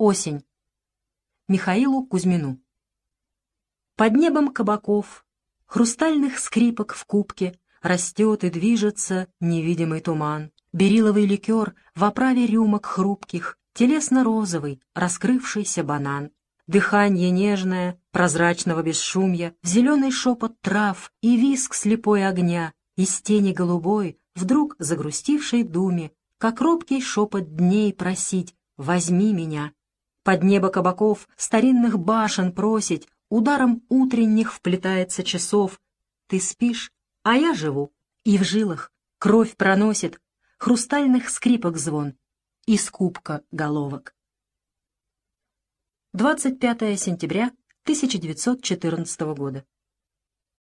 Осень. Михаилу Кузьмину. Под небом кабаков, хрустальных скрипок в кубке, Растет и движется невидимый туман. Бериловый ликер в оправе рюмок хрупких, Телесно-розовый, раскрывшийся банан. Дыхание нежное, прозрачного бесшумья, В зеленый шепот трав и виск слепой огня, Из тени голубой, вдруг загрустившей думе, Как робкий шепот дней просить «возьми меня». Под небо кабаков старинных башен просить, Ударом утренних вплетается часов. Ты спишь, а я живу, и в жилах кровь проносит, Хрустальных скрипок звон и скупка головок. 25 сентября 1914 года.